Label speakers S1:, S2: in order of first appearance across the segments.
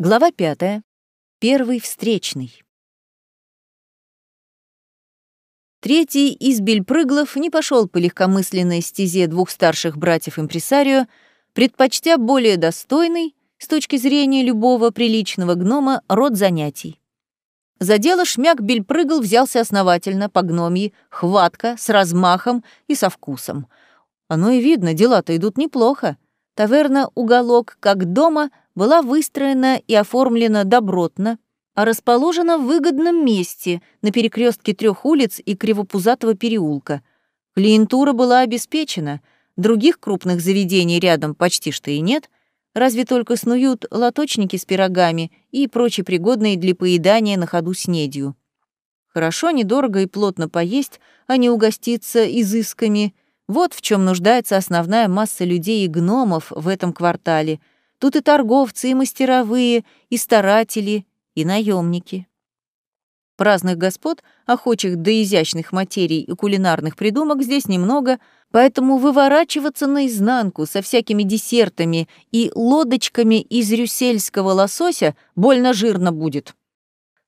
S1: Глава пятая. Первый встречный. Третий из бельпрыглов не пошел по легкомысленной стезе двух старших братьев-импресарио, предпочтя более достойный, с точки зрения любого приличного гнома, род занятий. За дело шмяк бельпрыгл взялся основательно, по гномьи, хватко, с размахом и со вкусом. Оно и видно, дела-то идут неплохо. Таверна «Уголок», как дома, была выстроена и оформлена добротно, а расположена в выгодном месте на перекрестке трех улиц и Кривопузатого переулка. Клиентура была обеспечена, других крупных заведений рядом почти что и нет, разве только снуют лоточники с пирогами и прочие пригодные для поедания на ходу снедью. Хорошо, недорого и плотно поесть, а не угоститься изысками. Вот в чем нуждается основная масса людей и гномов в этом квартале — Тут и торговцы, и мастеровые, и старатели, и наемники. Праздных господ, охочих до изящных материй и кулинарных придумок здесь немного, поэтому выворачиваться наизнанку со всякими десертами и лодочками из рюссельского лосося больно жирно будет.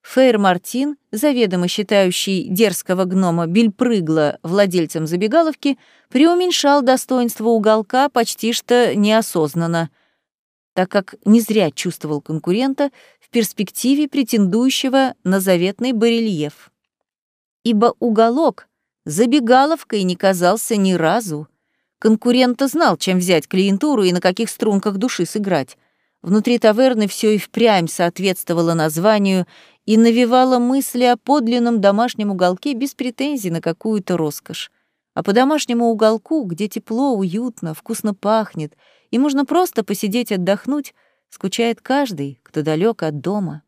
S1: Фейр Мартин, заведомо считающий дерзкого гнома Бильпрыгла владельцем забегаловки, преуменьшал достоинство уголка почти что неосознанно — так как не зря чувствовал конкурента в перспективе претендующего на заветный барельеф. Ибо уголок забегаловкой не казался ни разу. Конкурента знал, чем взять клиентуру и на каких струнках души сыграть. Внутри таверны все и впрямь соответствовало названию и навевало мысли о подлинном домашнем уголке без претензий на какую-то роскошь. А по домашнему уголку, где тепло, уютно, вкусно пахнет — и можно просто посидеть отдохнуть, скучает каждый, кто далек от дома.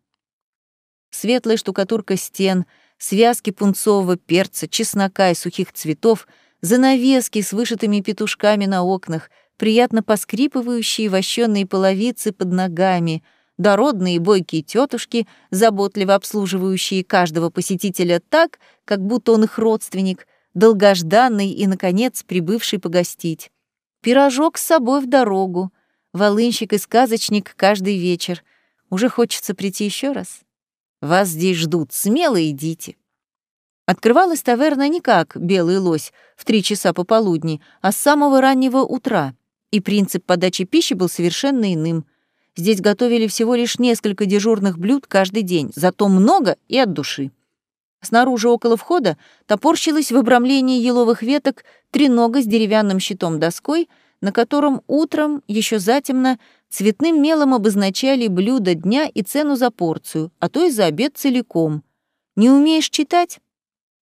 S1: Светлая штукатурка стен, связки пунцового перца, чеснока и сухих цветов, занавески с вышитыми петушками на окнах, приятно поскрипывающие вощённые половицы под ногами, дородные бойкие тетушки, заботливо обслуживающие каждого посетителя так, как будто он их родственник, долгожданный и, наконец, прибывший погостить. Пирожок с собой в дорогу, волынщик и сказочник каждый вечер. Уже хочется прийти еще раз. Вас здесь ждут, смело идите. Открывалась таверна не как белый лось в три часа пополудни, а с самого раннего утра, и принцип подачи пищи был совершенно иным. Здесь готовили всего лишь несколько дежурных блюд каждый день, зато много и от души. Снаружи около входа топорщилась в обрамлении еловых веток тренога с деревянным щитом-доской, на котором утром, еще затемно, цветным мелом обозначали блюдо дня и цену за порцию, а то и за обед целиком. Не умеешь читать?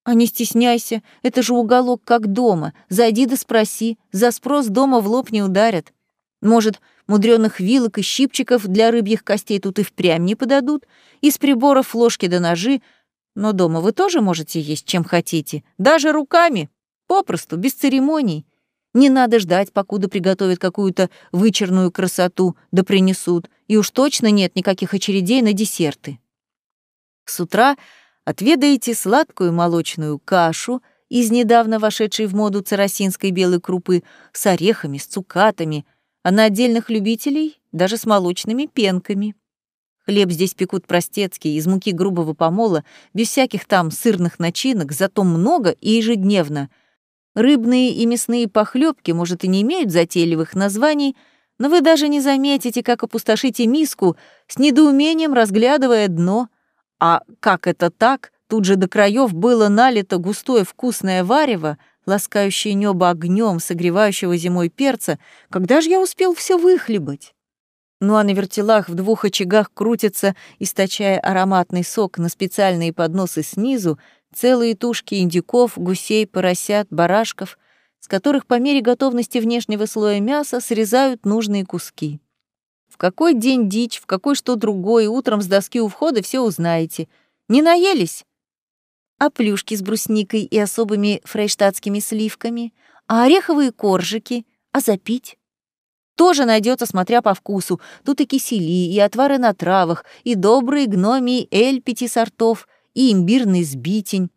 S1: А не стесняйся, это же уголок как дома. Зайди да спроси, за спрос дома в лоб не ударят. Может, мудреных вилок и щипчиков для рыбьих костей тут и впрямь не подадут, из приборов ложки да ножи — но дома вы тоже можете есть, чем хотите, даже руками, попросту, без церемоний. Не надо ждать, покуда приготовят какую-то вычерную красоту, да принесут, и уж точно нет никаких очередей на десерты. С утра отведаете сладкую молочную кашу из недавно вошедшей в моду царосинской белой крупы с орехами, с цукатами, а на отдельных любителей даже с молочными пенками. Хлеб здесь пекут простецкий, из муки грубого помола, без всяких там сырных начинок, зато много и ежедневно. Рыбные и мясные похлебки, может, и не имеют затейливых названий, но вы даже не заметите, как опустошите миску, с недоумением разглядывая дно. А как это так, тут же до краев было налито густое вкусное варево, ласкающее небо огнем, согревающего зимой перца, когда же я успел все выхлебать? Ну а на вертелах в двух очагах крутятся, источая ароматный сок на специальные подносы снизу, целые тушки индюков, гусей, поросят, барашков, с которых по мере готовности внешнего слоя мяса срезают нужные куски. В какой день дичь, в какой что другое, утром с доски у входа все узнаете. Не наелись? А плюшки с брусникой и особыми фрейштадтскими сливками? А ореховые коржики? А запить? тоже найдется, смотря по вкусу. Тут и кисели, и отвары на травах, и добрый гномий эль пяти сортов, и имбирный сбитень.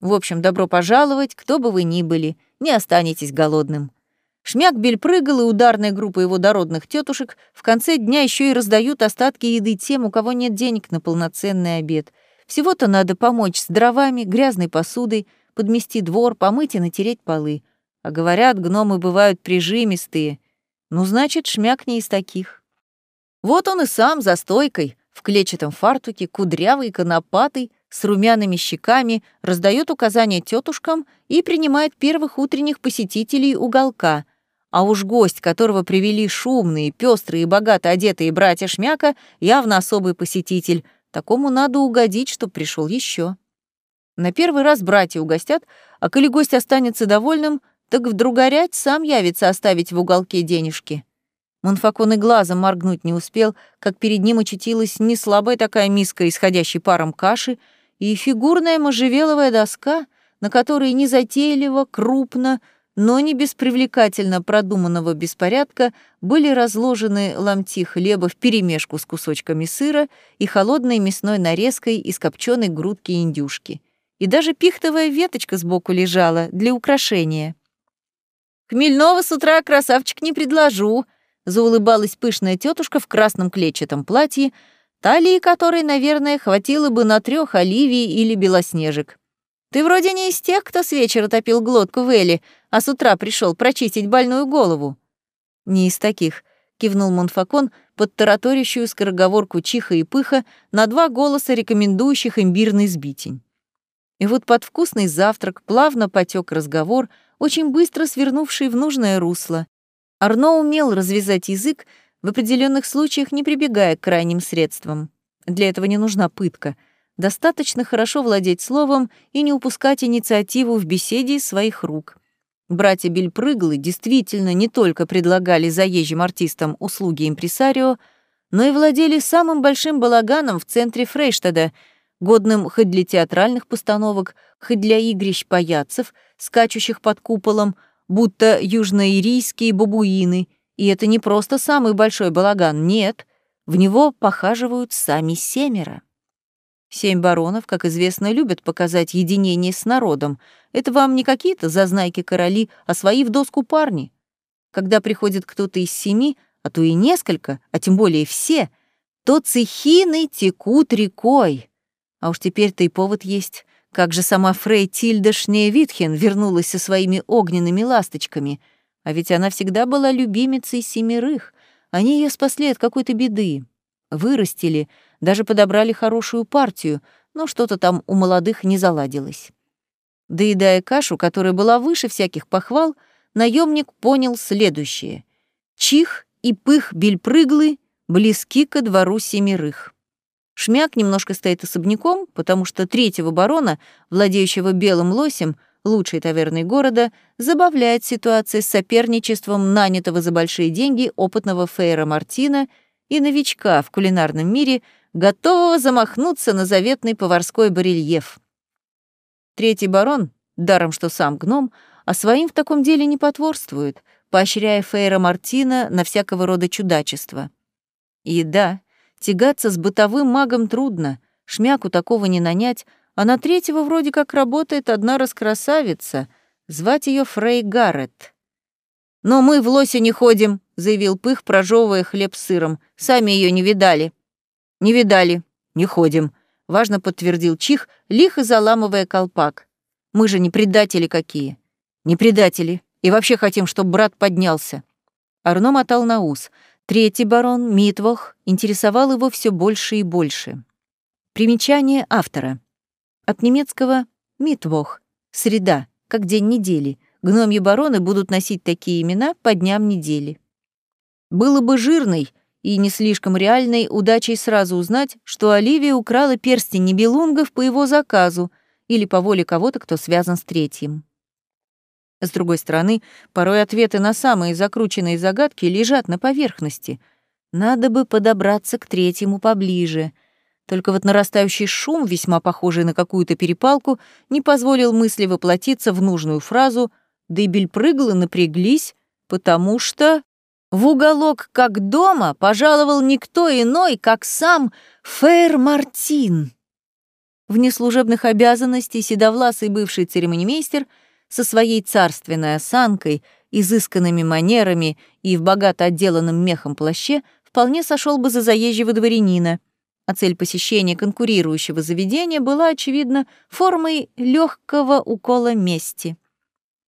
S1: В общем, добро пожаловать, кто бы вы ни были, не останетесь голодным. Шмяк Бель прыгал, и ударная группа его дородных тетушек в конце дня еще и раздают остатки еды тем, у кого нет денег на полноценный обед. Всего-то надо помочь с дровами, грязной посудой, подмести двор, помыть и натереть полы. А говорят, гномы бывают прижимистые. Ну, значит, Шмяк не из таких. Вот он и сам за стойкой, в клетчатом фартуке, кудрявый, конопатый, с румяными щеками, раздает указания тетушкам и принимает первых утренних посетителей уголка — а уж гость, которого привели шумные, пестрые и богато одетые братья Шмяка, явно особый посетитель. Такому надо угодить, чтоб пришел еще. На первый раз братья угостят, а коли гость останется довольным, так вдруг горять сам явится оставить в уголке денежки. Монфакон и глазом моргнуть не успел, как перед ним очутилась не слабая такая миска, исходящей паром каши, и фигурная можжевеловая доска, на которой незатейливо, крупно, но не без привлекательно продуманного беспорядка были разложены ломти хлеба вперемешку с кусочками сыра и холодной мясной нарезкой из копченой грудки индюшки. И даже пихтовая веточка сбоку лежала для украшения. «Хмельного с утра красавчик не предложу», — заулыбалась пышная тетушка в красном клетчатом платье, талии которой, наверное, хватило бы на трех оливий или белоснежек. «Ты вроде не из тех, кто с вечера топил глотку в Элли, а с утра пришел прочистить больную голову». «Не из таких», — кивнул Монфакон под тараторящую скороговорку чиха и пыха на два голоса, рекомендующих имбирный сбитень. И вот под вкусный завтрак плавно потек разговор, очень быстро свернувший в нужное русло. Арно умел развязать язык, в определенных случаях не прибегая к крайним средствам. Для этого не нужна пытка. Достаточно хорошо владеть словом и не упускать инициативу в беседе из своих рук. Братья Бельпрыглы действительно не только предлагали заезжим артистам услуги импресарио, но и владели самым большим балаганом в центре Фрейштада, годным хоть для театральных постановок, хоть для игрищ паяцев, скачущих под куполом, будто южноирийские бабуины. И это не просто самый большой балаган, нет, в него похаживают сами семеро. Семь баронов, как известно, любят показать единение с народом. Это вам не какие-то зазнайки-короли, а свои в доску парни. Когда приходит кто-то из семи, а то и несколько, а тем более все, то цехины текут рекой. А уж теперь-то и повод есть. Как же сама Фрей Тильда Шнеевитхен вернулась со своими огненными ласточками. А ведь она всегда была любимицей семерых. Они ее спасли от какой-то беды. Вырастили — даже подобрали хорошую партию, но что-то там у молодых не заладилось. Доедая кашу, которая была выше всяких похвал, наемник понял следующее. Чих и пых бельпрыглы близки ко двору семерых. Шмяк немножко стоит особняком, потому что третьего барона, владеющего белым лосем, лучшей таверной города, забавляет ситуация с соперничеством нанятого за большие деньги опытного Фейра Мартина и новичка в кулинарном мире — готового замахнуться на заветный поварской барельеф. Третий барон, даром что сам гном, а своим в таком деле не потворствует, поощряя Фейра Мартина на всякого рода чудачество. И да, тягаться с бытовым магом трудно, шмяку такого не нанять, а на третьего вроде как работает одна раскрасавица, звать ее Фрей Гаррет. «Но мы в лосе не ходим», — заявил Пых, прожевывая хлеб с сыром. «Сами ее не видали». «Не видали, не ходим», — важно подтвердил Чих, лихо заламывая колпак. «Мы же не предатели какие». «Не предатели. И вообще хотим, чтобы брат поднялся». Арно мотал на ус. Третий барон, Митвох, интересовал его все больше и больше. Примечание автора. От немецкого «Митвох» — среда, как день недели. Гномьи бароны будут носить такие имена по дням недели. Было бы жирной, и не слишком реальной удачей сразу узнать, что Оливия украла перстень Нибелунгов по его заказу или по воле кого-то, кто связан с третьим. С другой стороны, порой ответы на самые закрученные загадки лежат на поверхности. Надо бы подобраться к третьему поближе. Только вот нарастающий шум, весьма похожий на какую-то перепалку, не позволил мысли воплотиться в нужную фразу, да и напряглись, потому что... В уголок, как дома, пожаловал никто иной, как сам Фэр Мартин. В неслужебных обязанностей седовласый бывший церемонимейстер со своей царственной осанкой изысканными манерами и в богато отделанном мехом плаще вполне сошел бы за заезжего дворянина, а цель посещения конкурирующего заведения была, очевидно, формой легкого укола мести.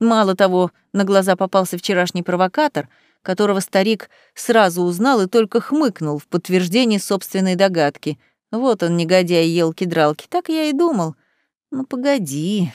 S1: Мало того, на глаза попался вчерашний провокатор, которого старик сразу узнал и только хмыкнул в подтверждение собственной догадки. Вот он, негодяй, елки-дралки, так я и думал. Ну, погоди.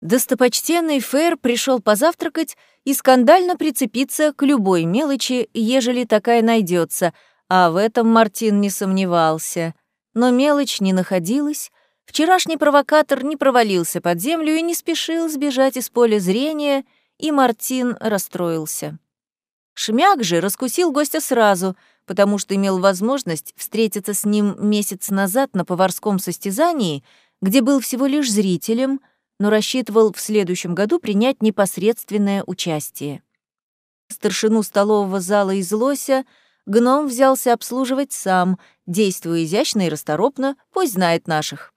S1: Достопочтенный Фэр пришел позавтракать и скандально прицепиться к любой мелочи, ежели такая найдется, а в этом Мартин не сомневался. Но мелочь не находилась, вчерашний провокатор не провалился под землю и не спешил сбежать из поля зрения, и Мартин расстроился. Шмяк же раскусил гостя сразу, потому что имел возможность встретиться с ним месяц назад на поварском состязании, где был всего лишь зрителем — но рассчитывал в следующем году принять непосредственное участие. Старшину столового зала из Лося гном взялся обслуживать сам, действуя изящно и расторопно, пусть знает наших.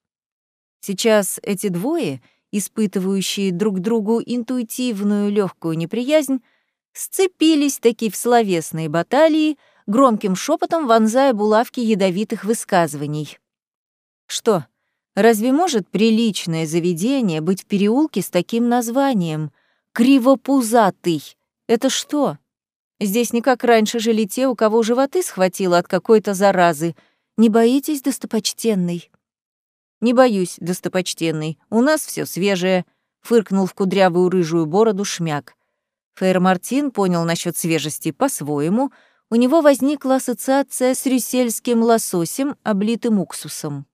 S1: Сейчас эти двое, испытывающие друг другу интуитивную легкую неприязнь, сцепились таки в словесной баталии, громким шепотом вонзая булавки ядовитых высказываний. Что, Разве может приличное заведение быть в переулке с таким названием? Кривопузатый. Это что? Здесь не как раньше жили те, у кого животы схватило от какой-то заразы. Не боитесь, достопочтенный? Не боюсь, достопочтенный. У нас все свежее, фыркнул в кудрявую рыжую бороду шмяк. Фейр Мартин понял насчет свежести по-своему. У него возникла ассоциация с рюссельским лососем, облитым уксусом.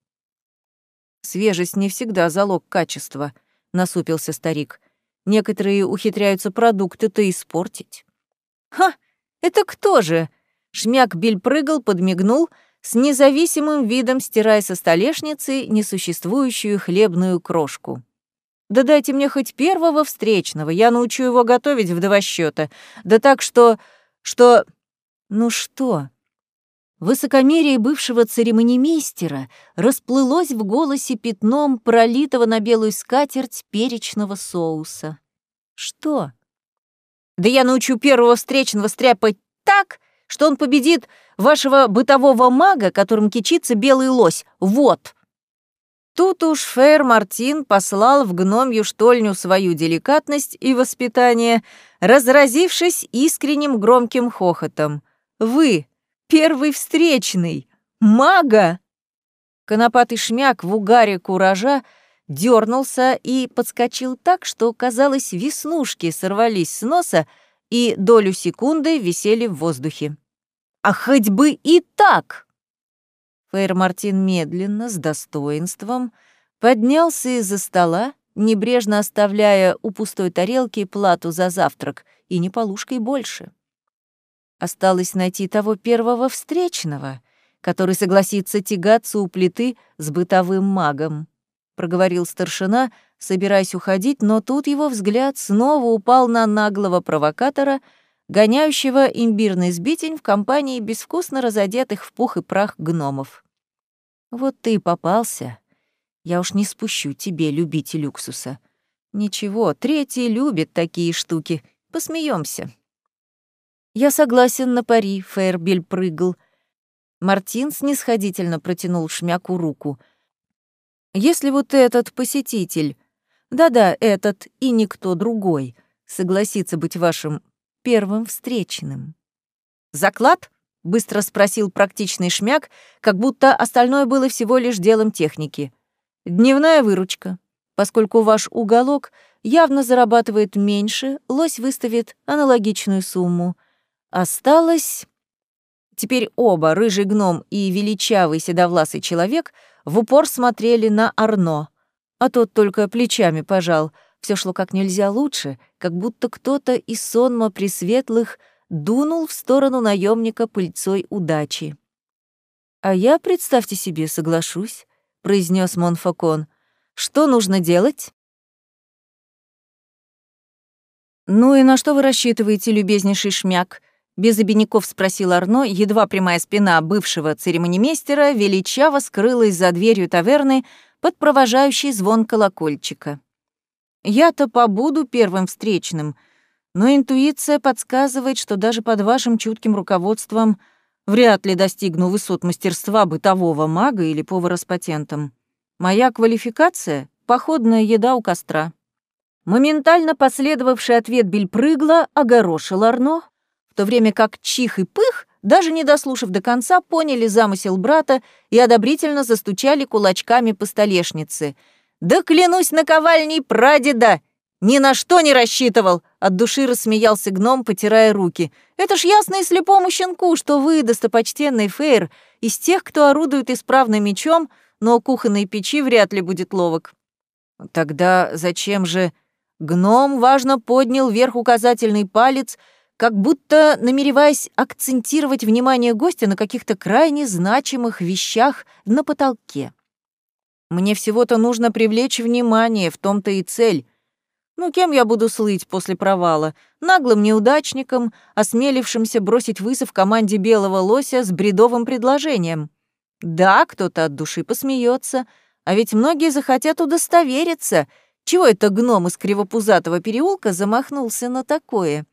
S1: Свежесть не всегда залог качества, насупился старик. Некоторые ухитряются продукты-то испортить. Ха, это кто же? Шмяк Биль прыгал, подмигнул, с независимым видом стирая со столешницы несуществующую хлебную крошку. Да дайте мне хоть первого встречного, я научу его готовить в два счета. Да так что... что... Ну что? Высокомерие бывшего церемонимейстера расплылось в голосе пятном пролитого на белую скатерть перечного соуса. «Что?» «Да я научу первого встречного стряпать так, что он победит вашего бытового мага, которым кичится белый лось. Вот!» Тут уж Фэр Мартин послал в гномью штольню свою деликатность и воспитание, разразившись искренним громким хохотом. «Вы, Первый встречный! Мага!» Конопатый шмяк в угаре куража дернулся и подскочил так, что, казалось, веснушки сорвались с носа и долю секунды висели в воздухе. «А хоть бы и так!» Фейр Мартин медленно, с достоинством, поднялся из-за стола, небрежно оставляя у пустой тарелки плату за завтрак, и не полушкой больше. Осталось найти того первого встречного, который согласится тягаться у плиты с бытовым магом. Проговорил старшина, собираясь уходить, но тут его взгляд снова упал на наглого провокатора, гоняющего имбирный сбитень в компании безвкусно разодетых в пух и прах гномов. «Вот ты и попался. Я уж не спущу тебе, любитель уксуса. Ничего, третий любит такие штуки. Посмеемся. «Я согласен на пари», — Фейербель прыгал. Мартин снисходительно протянул шмяку руку. «Если вот этот посетитель, да-да, этот и никто другой, согласится быть вашим первым встречным». «Заклад?» — быстро спросил практичный шмяк, как будто остальное было всего лишь делом техники. «Дневная выручка. Поскольку ваш уголок явно зарабатывает меньше, лось выставит аналогичную сумму — Осталось... Теперь оба, рыжий гном и величавый седовласый человек, в упор смотрели на Арно, а тот только плечами пожал. Все шло как нельзя лучше, как будто кто-то из сонма пресветлых дунул в сторону наемника пыльцой удачи. «А я, представьте себе, соглашусь», — произнес Монфакон. «Что нужно делать?» «Ну и на что вы рассчитываете, любезнейший шмяк?» Без обиняков спросил Арно, едва прямая спина бывшего церемонимейстера величаво скрылась за дверью таверны под провожающий звон колокольчика. Я-то побуду первым встречным, но интуиция подсказывает, что даже под вашим чутким руководством вряд ли достигну высот мастерства бытового мага или повара с патентом. Моя квалификация — походная еда у костра. Моментально последовавший ответ Бельпрыгла огорошил Арно, в то время как Чих и Пых, даже не дослушав до конца, поняли замысел брата и одобрительно застучали кулачками по столешнице — «Да клянусь наковальней прадеда! Ни на что не рассчитывал!» От души рассмеялся гном, потирая руки. «Это ж ясно и слепому щенку, что вы, достопочтенный Фейр, из тех, кто орудует исправным мечом, но кухонной печи вряд ли будет ловок». «Тогда зачем же...» Гном важно поднял вверх указательный палец, как будто намереваясь акцентировать внимание гостя на каких-то крайне значимых вещах на потолке. Мне всего-то нужно привлечь внимание, в том-то и цель. Ну, кем я буду слыть после провала? Наглым неудачником, осмелившимся бросить вызов команде белого лося с бредовым предложением. Да, кто-то от души посмеется, а ведь многие захотят удостовериться, чего это гном из Кривопузатого переулка замахнулся на такое.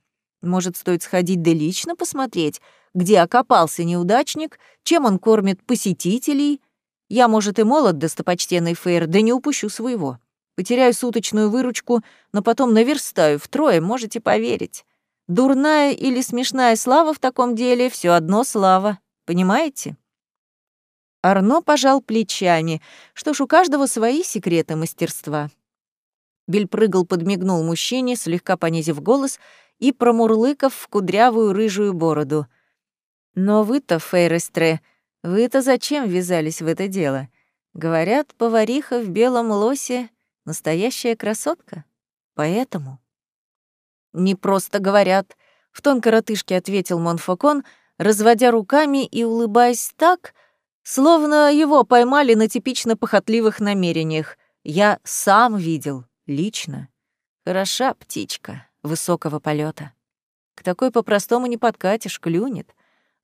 S1: Может, стоит сходить да лично посмотреть, где окопался неудачник, чем он кормит посетителей, я, может, и молод, достопочтенный Фейр, да не упущу своего. Потеряю суточную выручку, но потом наверстаю втрое, можете поверить. Дурная или смешная слава в таком деле — все одно слава. Понимаете? Арно пожал плечами. Что ж, у каждого свои секреты мастерства. Биль прыгал, подмигнул мужчине, слегка понизив голос и промурлыкав в кудрявую рыжую бороду. «Но вы-то, Фейрестре, вы-то зачем ввязались в это дело? Говорят, повариха в белом лосе — настоящая красотка. Поэтому... Не просто говорят, — в тон коротышке ответил Монфокон, разводя руками и улыбаясь так, словно его поймали на типично похотливых намерениях. Я сам видел, лично. Хороша птичка высокого полета. К такой по-простому не подкатишь, клюнет.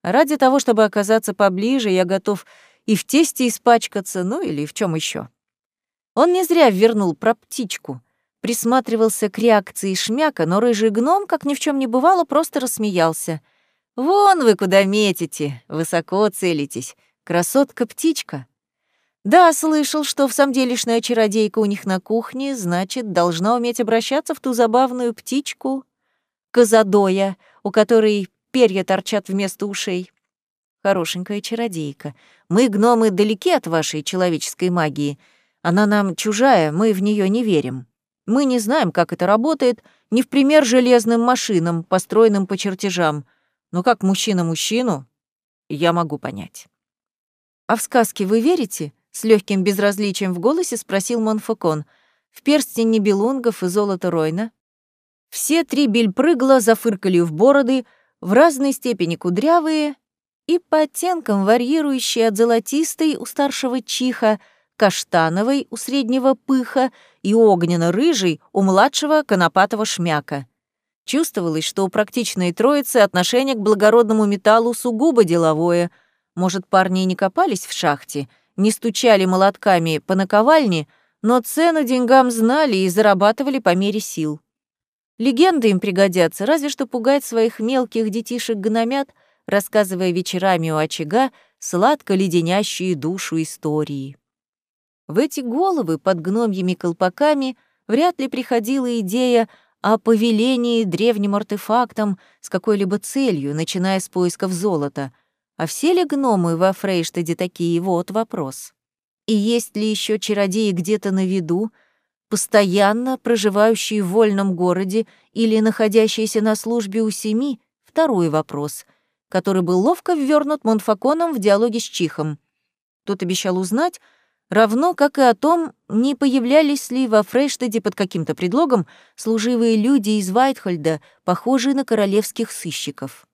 S1: Ради того, чтобы оказаться поближе, я готов и в тесте испачкаться, ну или в чем еще. Он не зря вернул про птичку. Присматривался к реакции шмяка, но рыжий гном, как ни в чем не бывало, просто рассмеялся. «Вон вы куда метите, высоко целитесь. Красотка-птичка». Да, слышал, что в самом делешная чародейка у них на кухне, значит, должна уметь обращаться в ту забавную птичку Казадоя, у которой перья торчат вместо ушей. Хорошенькая чародейка. Мы, гномы, далеки от вашей человеческой магии. Она нам чужая, мы в нее не верим. Мы не знаем, как это работает, не в пример железным машинам, построенным по чертежам. Но как мужчина мужчину, я могу понять. «А в сказки вы верите?» — с легким безразличием в голосе спросил Монфокон. «В перстень Нибелунгов и золото Ройна?» Все три бельпрыгла зафыркали в бороды, в разной степени кудрявые и по оттенкам варьирующие от золотистой у старшего чиха, каштановой у среднего пыха и огненно-рыжей у младшего конопатого шмяка. Чувствовалось, что у практичной троицы отношение к благородному металлу сугубо деловое. Может, парни не копались в шахте, не стучали молотками по наковальне, но цену деньгам знали и зарабатывали по мере сил. Легенды им пригодятся, разве что пугать своих мелких детишек-гномят, рассказывая вечерами у очага сладко леденящие душу истории. В эти головы под гномьими колпаками вряд ли приходила идея о повелении древним артефактом с какой-либо целью, начиная с поисков золота. А все ли гномы во Фрейштаде такие? Вот вопрос. И есть ли еще чародеи где-то на виду, постоянно проживающие в вольном городе или находящиеся на службе у семи — второй вопрос, который был ловко ввернут Монфаконом в диалоге с Чихом. Тот обещал узнать, равно как и о том, не появлялись ли во Фрейштаде под каким-то предлогом служивые люди из Вайтхольда, похожие на королевских сыщиков.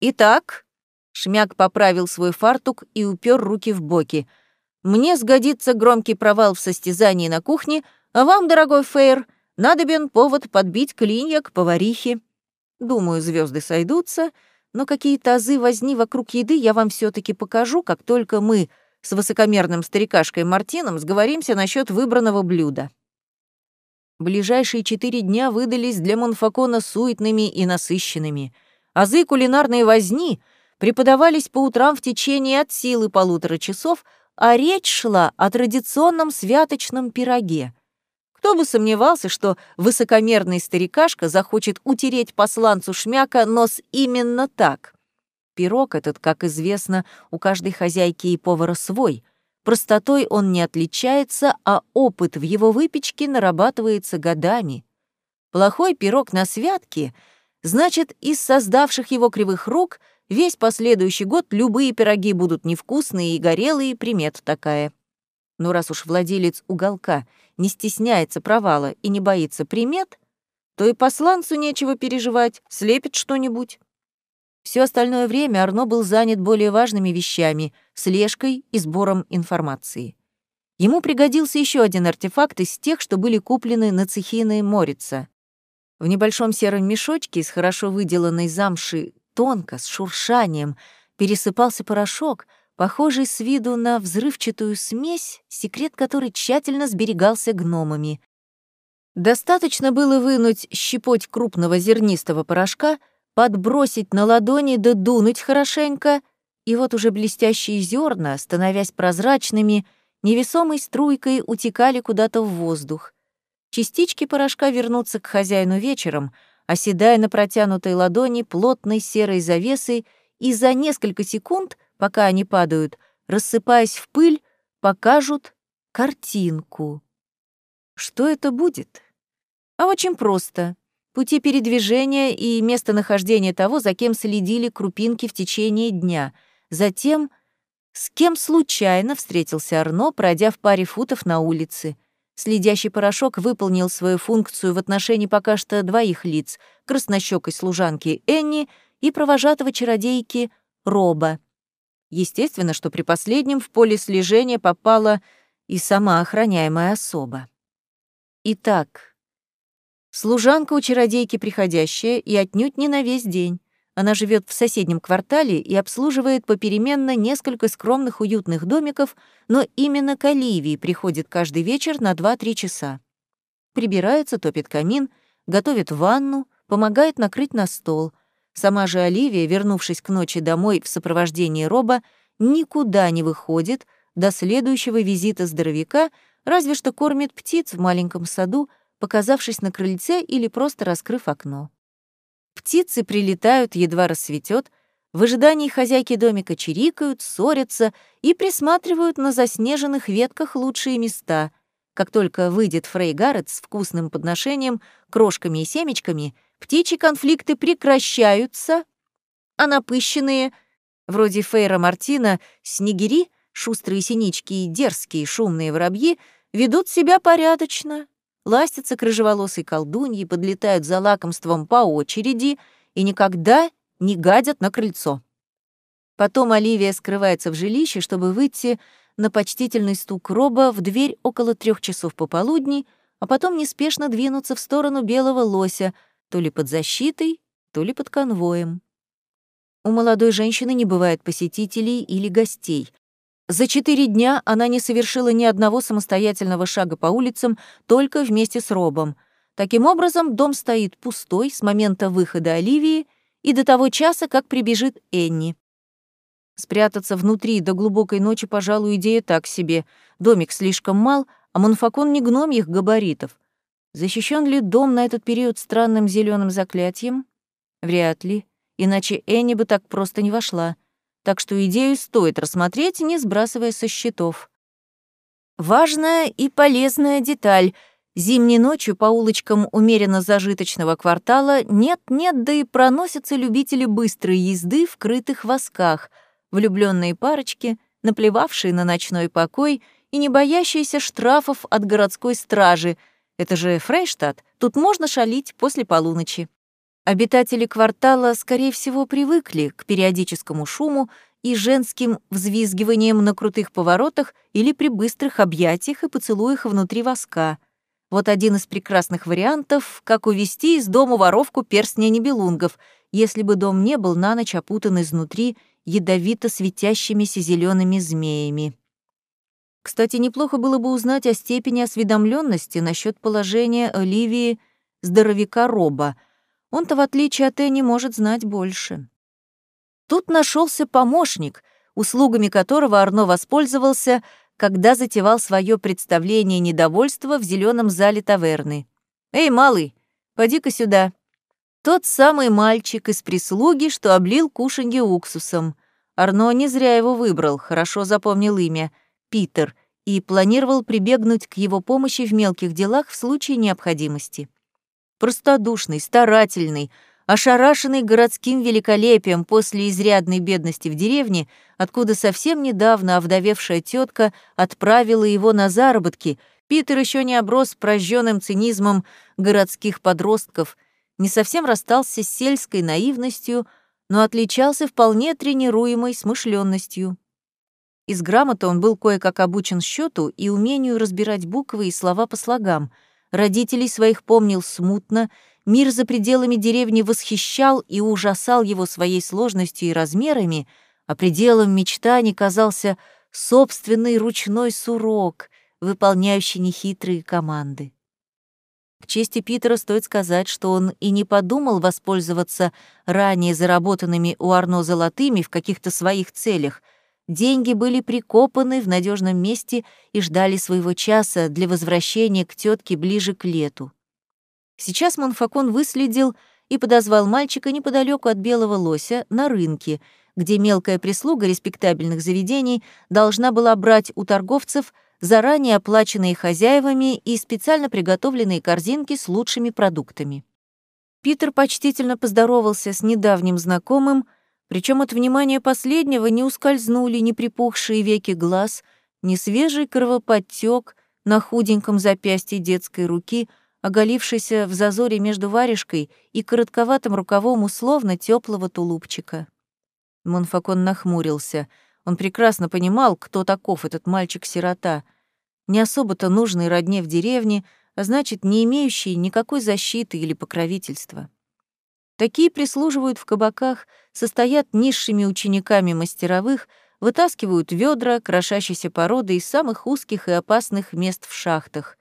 S1: «Итак», — Шмяк поправил свой фартук и упер руки в боки, «мне сгодится громкий провал в состязании на кухне — а вам, дорогой Фейр, надобен повод подбить клинья к поварихе. Думаю, звезды сойдутся, но какие тазы возни вокруг еды я вам все таки покажу, как только мы с высокомерным старикашкой Мартином сговоримся насчет выбранного блюда. Ближайшие четыре дня выдались для Монфакона суетными и насыщенными. Азы кулинарной возни преподавались по утрам в течение от силы полутора часов, а речь шла о традиционном святочном пироге. Кто бы сомневался, что высокомерный старикашка захочет утереть посланцу шмяка нос именно так. Пирог этот, как известно, у каждой хозяйки и повара свой. Простотой он не отличается, а опыт в его выпечке нарабатывается годами. Плохой пирог на святке значит, из создавших его кривых рук весь последующий год любые пироги будут невкусные и горелые, примет такая. Но раз уж владелец уголка не стесняется провала и не боится примет, то и посланцу нечего переживать, слепит что-нибудь. Все остальное время Арно был занят более важными вещами — слежкой и сбором информации. Ему пригодился еще один артефакт из тех, что были куплены на цехиной Морица. В небольшом сером мешочке из хорошо выделанной замши тонко, с шуршанием, пересыпался порошок, похожий с виду на взрывчатую смесь, секрет которой тщательно сберегался гномами. Достаточно было вынуть щепоть крупного зернистого порошка, подбросить на ладони да дунуть хорошенько, и вот уже блестящие зерна, становясь прозрачными, невесомой струйкой утекали куда-то в воздух. Частички порошка вернутся к хозяину вечером, оседая на протянутой ладони плотной серой завесой и за несколько секунд — пока они падают, рассыпаясь в пыль, покажут картинку. Что это будет? А очень просто. Пути передвижения и местонахождение того, за кем следили крупинки в течение дня. Затем, с кем случайно встретился Арно, пройдя в паре футов на улице. Следящий порошок выполнил свою функцию в отношении пока что двоих лиц — краснощёкой служанки Энни и провожатого чародейки Роба. Естественно, что при последнем в поле слежения попала и сама охраняемая особа. Итак, служанка у чародейки приходящая и отнюдь не на весь день. Она живет в соседнем квартале и обслуживает попеременно несколько скромных уютных домиков, но именно к Оливии приходит каждый вечер на 2-3 часа. Прибирается, топит камин, готовит ванну, помогает накрыть на стол — Сама же Оливия, вернувшись к ночи домой в сопровождении Роба, никуда не выходит до следующего визита здоровяка, разве что кормит птиц в маленьком саду, показавшись на крыльце или просто раскрыв окно. Птицы прилетают, едва рассветет, в ожидании хозяйки домика чирикают, ссорятся и присматривают на заснеженных ветках лучшие места. Как только выйдет Фрей Гаррет с вкусным подношением, крошками и семечками — птичьи конфликты прекращаются, а напыщенные, вроде Фейра Мартина, снегири, шустрые синички и дерзкие шумные воробьи, ведут себя порядочно, ластятся к рыжеволосой колдуньи, подлетают за лакомством по очереди и никогда не гадят на крыльцо. Потом Оливия скрывается в жилище, чтобы выйти на почтительный стук роба в дверь около трех часов пополудни, а потом неспешно двинуться в сторону белого лося, то ли под защитой, то ли под конвоем. У молодой женщины не бывает посетителей или гостей. За четыре дня она не совершила ни одного самостоятельного шага по улицам, только вместе с Робом. Таким образом, дом стоит пустой с момента выхода Оливии и до того часа, как прибежит Энни. Спрятаться внутри до глубокой ночи, пожалуй, идея так себе. Домик слишком мал, а Монфакон не гномьих габаритов. Защищен ли дом на этот период странным зеленым заклятием? Вряд ли, иначе Энни бы так просто не вошла. Так что идею стоит рассмотреть, не сбрасывая со счетов. Важная и полезная деталь. Зимней ночью по улочкам умеренно зажиточного квартала нет-нет, да и проносятся любители быстрой езды в крытых восках, влюбленные парочки, наплевавшие на ночной покой и не боящиеся штрафов от городской стражи — это же Фрейштадт, тут можно шалить после полуночи. Обитатели квартала, скорее всего, привыкли к периодическому шуму и женским взвизгиваниям на крутых поворотах или при быстрых объятиях и поцелуях внутри воска. Вот один из прекрасных вариантов, как увести из дома воровку перстня небелунгов, если бы дом не был на ночь опутан изнутри ядовито светящимися зелеными змеями. Кстати, неплохо было бы узнать о степени осведомленности насчет положения Оливии здоровяка Роба. Он-то, в отличие от Энни, может знать больше. Тут нашелся помощник, услугами которого Арно воспользовался, когда затевал свое представление недовольства в зеленом зале таверны. «Эй, малый, поди-ка сюда». Тот самый мальчик из прислуги, что облил кушанье уксусом. Арно не зря его выбрал, хорошо запомнил имя — Питер, и планировал прибегнуть к его помощи в мелких делах в случае необходимости. Простодушный, старательный, ошарашенный городским великолепием после изрядной бедности в деревне, откуда совсем недавно овдовевшая тетка отправила его на заработки, Питер еще не оброс прожженным цинизмом городских подростков, не совсем расстался с сельской наивностью, но отличался вполне тренируемой смышленностью. Из грамоты он был кое-как обучен счету и умению разбирать буквы и слова по слогам. Родителей своих помнил смутно, Мир за пределами деревни восхищал и ужасал его своей сложностью и размерами, а пределом мечтаний казался собственный ручной сурок, выполняющий нехитрые команды. К чести Питера стоит сказать, что он и не подумал воспользоваться ранее заработанными у Арно золотыми в каких-то своих целях. Деньги были прикопаны в надежном месте и ждали своего часа для возвращения к тетке ближе к лету. Сейчас Монфакон выследил и подозвал мальчика неподалеку от Белого Лося на рынке, где мелкая прислуга респектабельных заведений должна была брать у торговцев заранее оплаченные хозяевами и специально приготовленные корзинки с лучшими продуктами. Питер почтительно поздоровался с недавним знакомым, причем от внимания последнего не ускользнули ни припухшие веки глаз, ни свежий кровоподтек на худеньком запястье детской руки — оголившийся в зазоре между варежкой и коротковатым рукавом условно теплого тулупчика. Монфакон нахмурился. Он прекрасно понимал, кто таков этот мальчик-сирота, не особо-то нужный родне в деревне, а значит, не имеющий никакой защиты или покровительства. Такие прислуживают в кабаках, состоят низшими учениками мастеровых, вытаскивают ведра крошащейся породы из самых узких и опасных мест в шахтах,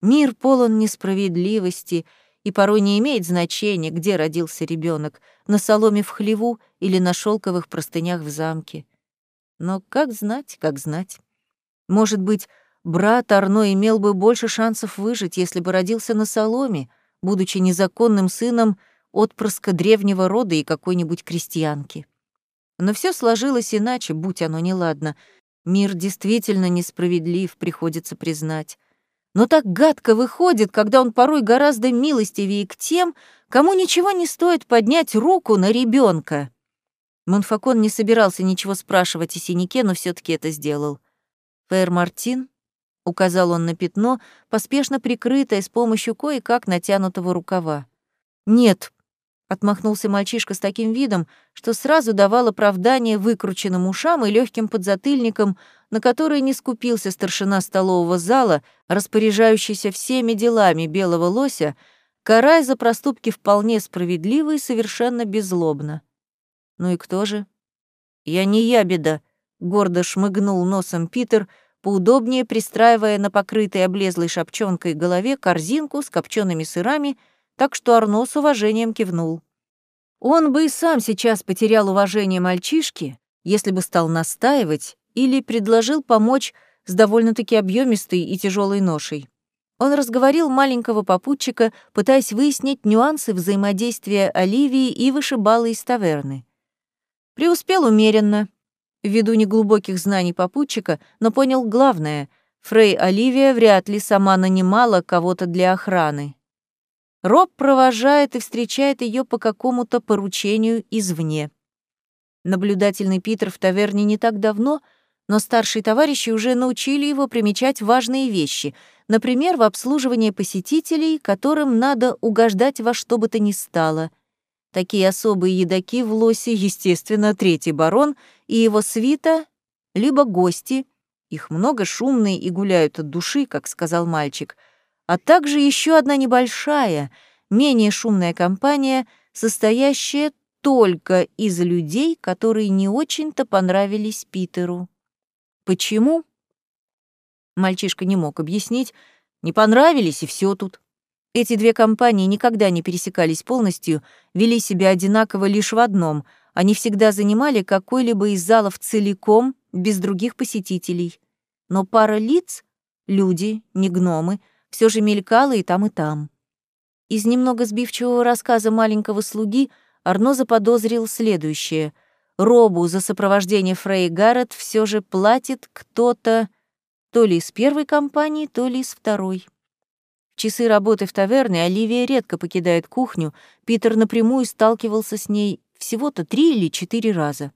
S1: Мир полон несправедливости, и порой не имеет значения, где родился ребенок на соломе в хлеву или на шелковых простынях в замке. Но как знать, как знать. Может быть, брат Арно имел бы больше шансов выжить, если бы родился на соломе, будучи незаконным сыном отпрыска древнего рода и какой-нибудь крестьянки. Но все сложилось иначе, будь оно неладно. Мир действительно несправедлив, приходится признать но так гадко выходит, когда он порой гораздо милостивее к тем, кому ничего не стоит поднять руку на ребенка. Монфакон не собирался ничего спрашивать о синяке, но все таки это сделал. «Фэр Мартин?» — указал он на пятно, поспешно прикрытое с помощью кое-как натянутого рукава. «Нет», — отмахнулся мальчишка с таким видом, что сразу давал оправдание выкрученным ушам и легким подзатыльникам, на которые не скупился старшина столового зала, распоряжающийся всеми делами белого лося, карая за проступки вполне справедливо и совершенно беззлобно. «Ну и кто же?» «Я не ябеда», — гордо шмыгнул носом Питер, поудобнее пристраивая на покрытой облезлой шапчонкой голове корзинку с копчеными сырами — так что Арно с уважением кивнул. Он бы и сам сейчас потерял уважение мальчишки, если бы стал настаивать или предложил помочь с довольно-таки объемистой и тяжелой ношей. Он разговорил маленького попутчика, пытаясь выяснить нюансы взаимодействия Оливии и вышибала из таверны. Преуспел умеренно, ввиду неглубоких знаний попутчика, но понял главное — Фрей Оливия вряд ли сама нанимала кого-то для охраны. Роб провожает и встречает ее по какому-то поручению извне. Наблюдательный Питер в таверне не так давно, но старшие товарищи уже научили его примечать важные вещи, например, в обслуживании посетителей, которым надо угождать во что бы то ни стало. Такие особые едоки в лосе, естественно, третий барон и его свита, либо гости, их много шумные и гуляют от души, как сказал мальчик — а также еще одна небольшая, менее шумная компания, состоящая только из людей, которые не очень-то понравились Питеру. Почему? Мальчишка не мог объяснить. Не понравились, и все тут. Эти две компании никогда не пересекались полностью, вели себя одинаково лишь в одном — они всегда занимали какой-либо из залов целиком, без других посетителей. Но пара лиц, люди, не гномы, все же мелькала и там, и там. Из немного сбивчивого рассказа маленького слуги Арно заподозрил следующее. Робу за сопровождение Фрей Гаррет все же платит кто-то то ли из первой компании, то ли из второй. В часы работы в таверне Оливия редко покидает кухню, Питер напрямую сталкивался с ней всего-то три или четыре раза.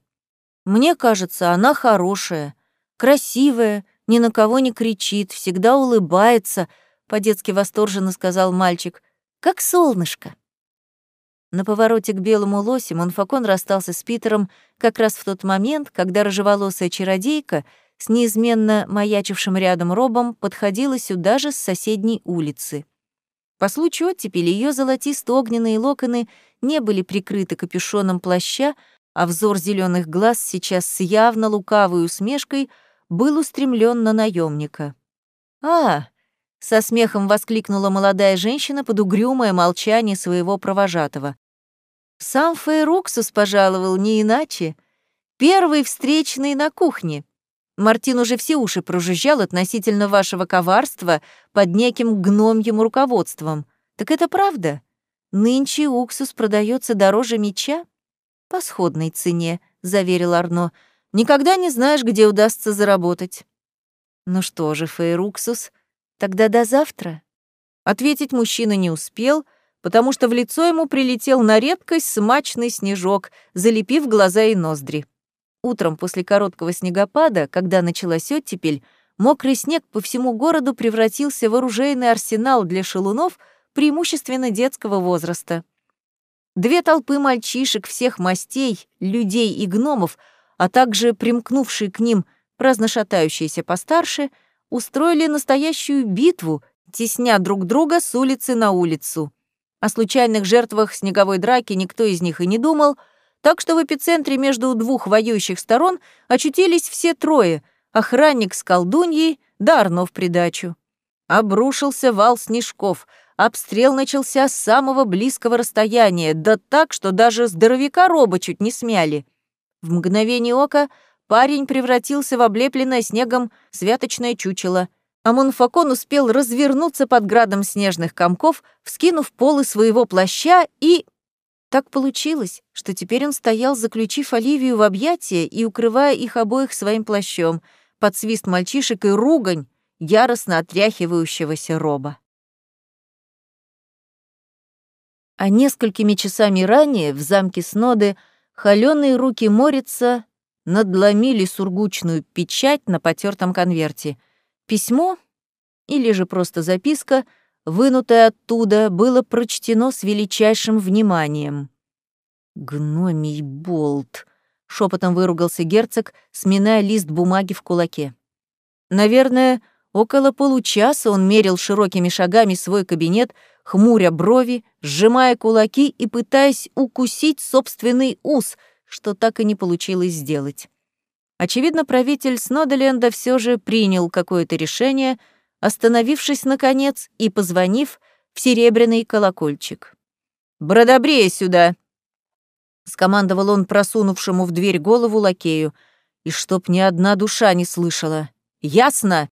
S1: Мне кажется, она хорошая, красивая, ни на кого не кричит, всегда улыбается, по-детски восторженно сказал мальчик, как солнышко. На повороте к белому лосе Монфакон расстался с Питером как раз в тот момент, когда рыжеволосая чародейка с неизменно маячившим рядом робом подходила сюда же с соседней улицы. По случаю оттепели ее золотисто-огненные локоны не были прикрыты капюшоном плаща, а взор зеленых глаз сейчас с явно лукавой усмешкой был устремлен на наемника. «А!» — со смехом воскликнула молодая женщина под угрюмое молчание своего провожатого. «Сам Фейруксус пожаловал не иначе. Первый встречный на кухне. Мартин уже все уши прожужжал относительно вашего коварства под неким гномьим руководством. Так это правда? Нынче уксус продается дороже меча? По сходной цене, заверил Арно. Никогда не знаешь, где удастся заработать. Ну что же, Фейруксус, тогда до завтра. Ответить мужчина не успел, потому что в лицо ему прилетел на редкость смачный снежок, залепив глаза и ноздри. Утром после короткого снегопада, когда началась оттепель, мокрый снег по всему городу превратился в оружейный арсенал для шалунов преимущественно детского возраста. Две толпы мальчишек всех мастей, людей и гномов, а также примкнувшие к ним праздно шатающиеся постарше, устроили настоящую битву, тесня друг друга с улицы на улицу. О случайных жертвах снеговой драки никто из них и не думал — так что в эпицентре между двух воюющих сторон очутились все трое — охранник с колдуньей, да Арно в придачу. Обрушился вал снежков, обстрел начался с самого близкого расстояния, да так, что даже здоровяка роба чуть не смяли. В мгновение ока парень превратился в облепленное снегом святочное чучело, а Монфакон успел развернуться под градом снежных комков, вскинув полы своего плаща и так получилось, что теперь он стоял, заключив Оливию в объятия и укрывая их обоих своим плащом, под свист мальчишек и ругань, яростно отряхивающегося роба. А несколькими часами ранее в замке Сноды холёные руки Морица надломили сургучную печать на потертом конверте. Письмо, или же просто записка — вынутое оттуда, было прочтено с величайшим вниманием. «Гномий болт», — шепотом выругался герцог, сминая лист бумаги в кулаке. Наверное, около получаса он мерил широкими шагами свой кабинет, хмуря брови, сжимая кулаки и пытаясь укусить собственный ус, что так и не получилось сделать. Очевидно, правитель Сноделенда все же принял какое-то решение — остановившись, наконец, и позвонив в серебряный колокольчик. «Бродобрея сюда!» — скомандовал он просунувшему в дверь голову лакею, и чтоб ни одна душа не слышала. «Ясно?»